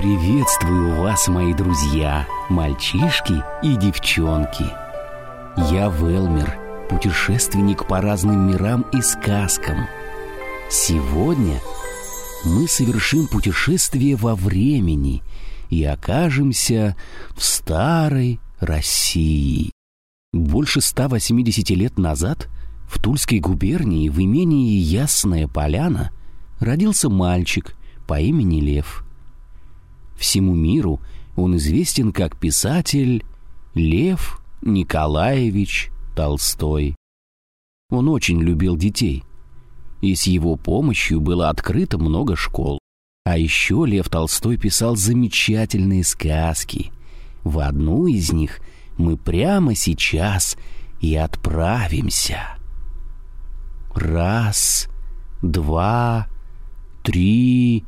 Приветствую вас, мои друзья, мальчишки и девчонки. Я Велмер, путешественник по разным мирам и сказкам. Сегодня мы совершим путешествие во времени и окажемся в старой России. Больше 180 лет назад в Тульской губернии в имении Ясная Поляна родился мальчик по имени Лев – Всему миру он известен как писатель Лев Николаевич Толстой. Он очень любил детей, и с его помощью было открыто много школ. А еще Лев Толстой писал замечательные сказки. В одну из них мы прямо сейчас и отправимся. Раз, два, три,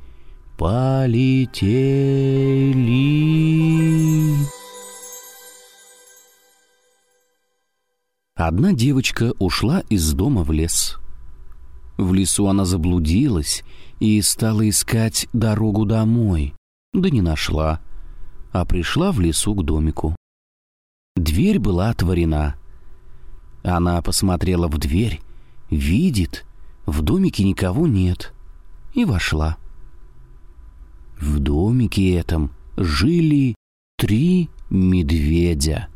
полетели. Одна девочка ушла из дома в лес. В лесу она заблудилась и стала искать дорогу домой, да не нашла, а пришла в лесу к домику. Дверь была отворена. Она посмотрела в дверь, видит, в домике никого нет, и вошла. В домике этом жили три медведя.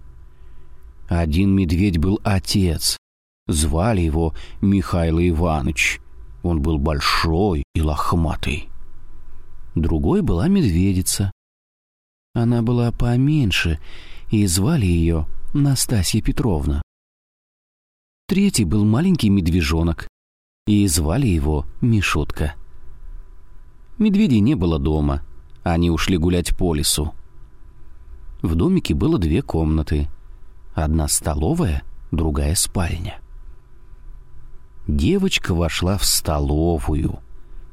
Один медведь был отец. Звали его Михаил Иванович. Он был большой и лохматый. Другой была медведица. Она была поменьше, и звали ее Настасья Петровна. Третий был маленький медвежонок, и звали его Мишутка. Медведей не было дома. Они ушли гулять по лесу. В домике было две комнаты. Одна столовая, другая спальня. Девочка вошла в столовую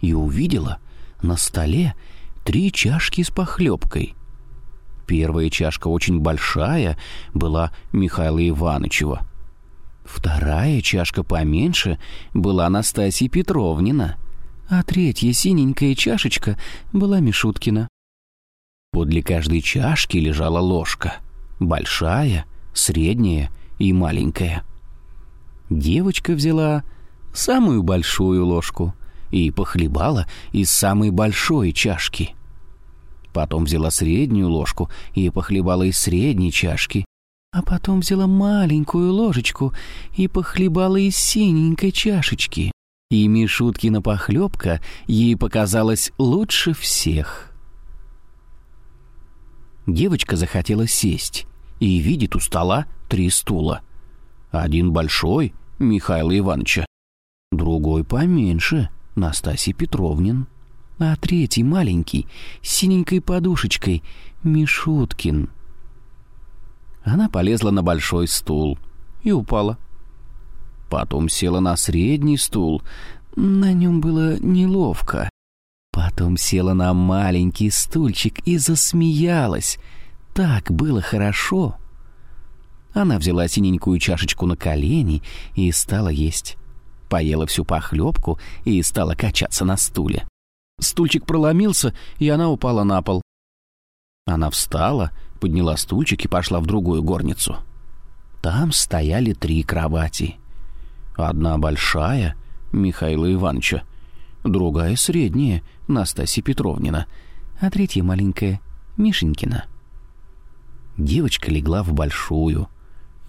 и увидела на столе три чашки с похлебкой. Первая чашка очень большая, была Михаила Ивановичева. Вторая чашка поменьше была Анастасия Петровнина — а третья синенькая чашечка была Мишуткина. Подле каждой чашки лежала ложка. Большая, средняя и маленькая. Девочка взяла самую большую ложку и похлебала из самой большой чашки. Потом взяла среднюю ложку и похлебала из средней чашки. А потом взяла маленькую ложечку и похлебала из синенькой чашечки и Мишуткина похлебка ей показалась лучше всех. Девочка захотела сесть и видит у стола три стула. Один большой — Михаила Ивановича, другой поменьше — Настасья Петровнин, а третий маленький, с синенькой подушечкой — Мишуткин. Она полезла на большой стул и упала. Потом села на средний стул. На нем было неловко. Потом села на маленький стульчик и засмеялась. Так было хорошо. Она взяла синенькую чашечку на колени и стала есть. Поела всю похлебку и стала качаться на стуле. Стульчик проломился, и она упала на пол. Она встала, подняла стульчик и пошла в другую горницу. Там стояли три кровати. Одна большая — Михаила Ивановича, другая средняя — Настасья Петровнина, а третья маленькая — Мишенькина. Девочка легла в большую.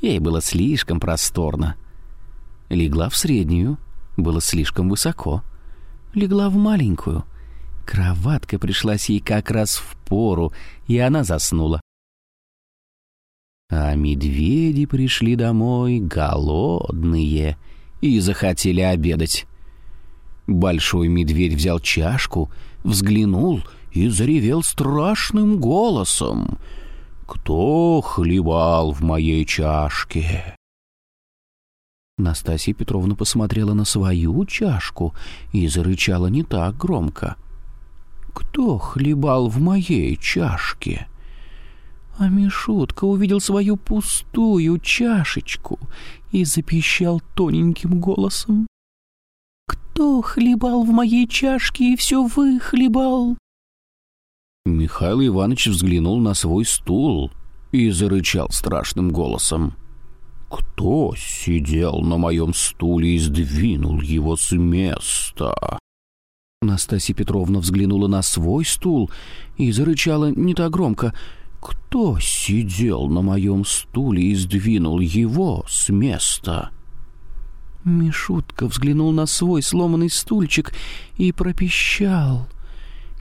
Ей было слишком просторно. Легла в среднюю. Было слишком высоко. Легла в маленькую. Кроватка пришлась ей как раз в пору, и она заснула. А медведи пришли домой голодные — и захотели обедать. Большой медведь взял чашку, взглянул и заревел страшным голосом. «Кто хлебал в моей чашке?» Настасья Петровна посмотрела на свою чашку и зарычала не так громко. «Кто хлебал в моей чашке?» А Мишутка увидел свою пустую чашечку и запищал тоненьким голосом. «Кто хлебал в моей чашке и все выхлебал?» Михаил Иванович взглянул на свой стул и зарычал страшным голосом. «Кто сидел на моем стуле и сдвинул его с места?» Настасья Петровна взглянула на свой стул и зарычала не так громко. «Кто сидел на моем стуле и сдвинул его с места?» Мишутка взглянул на свой сломанный стульчик и пропищал.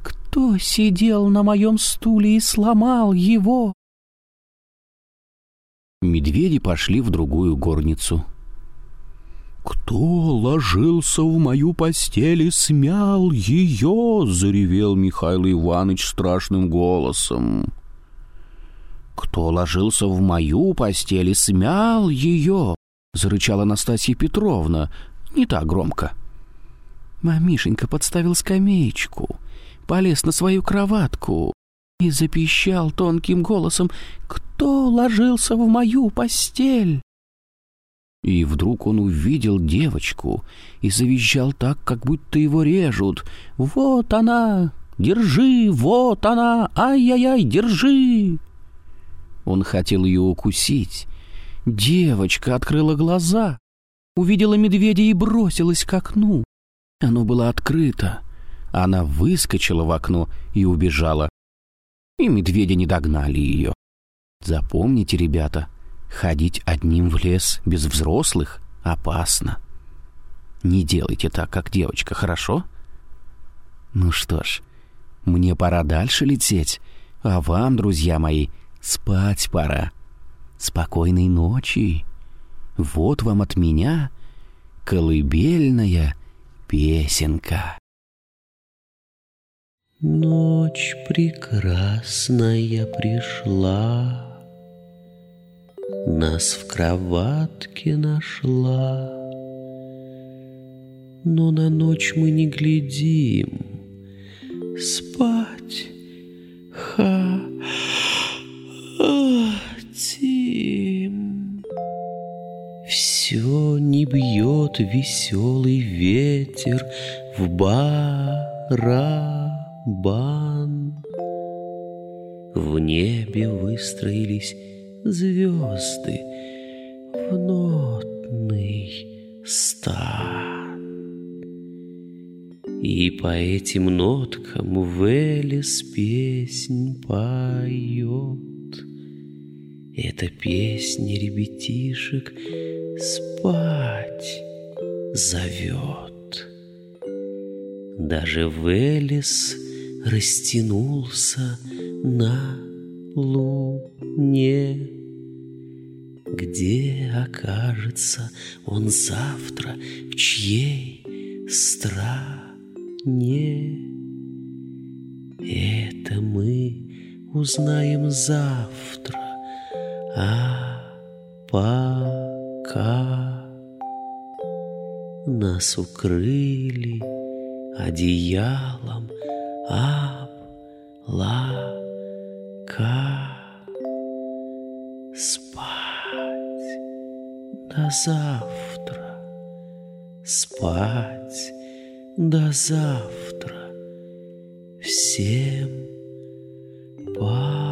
«Кто сидел на моем стуле и сломал его?» Медведи пошли в другую горницу. «Кто ложился в мою постель и смял ее?» — заревел Михаил Иванович страшным голосом. «Кто ложился в мою постель и смял ее?» — зарычала Анастасия Петровна, не так громко. Мамишенька подставил скамеечку, полез на свою кроватку и запищал тонким голосом «Кто ложился в мою постель?» И вдруг он увидел девочку и завизжал так, как будто его режут. «Вот она! Держи! Вот она! Ай-яй-яй! Держи!» Он хотел ее укусить. Девочка открыла глаза, увидела медведя и бросилась к окну. Оно было открыто. Она выскочила в окно и убежала. И медведи не догнали ее. Запомните, ребята, Ходить одним в лес без взрослых опасно. Не делайте так, как девочка, хорошо? Ну что ж, мне пора дальше лететь, а вам, друзья мои, спать пора. Спокойной ночи. Вот вам от меня колыбельная песенка. Ночь прекрасная пришла, нас в кроватке нашла. Но на ночь мы не глядим, спать хотим. Бьет веселый ветер в барабан. В небе выстроились звезды в нотный стан. И по этим ноткам Велес песнь поет. Эта песня ребятишек спать зовет. Даже Велес растянулся на луне. Где окажется он завтра, в чьей стране? Это мы узнаем завтра, а пока нас укрыли одеялом облака. до завтра, спать до завтра, всем пока.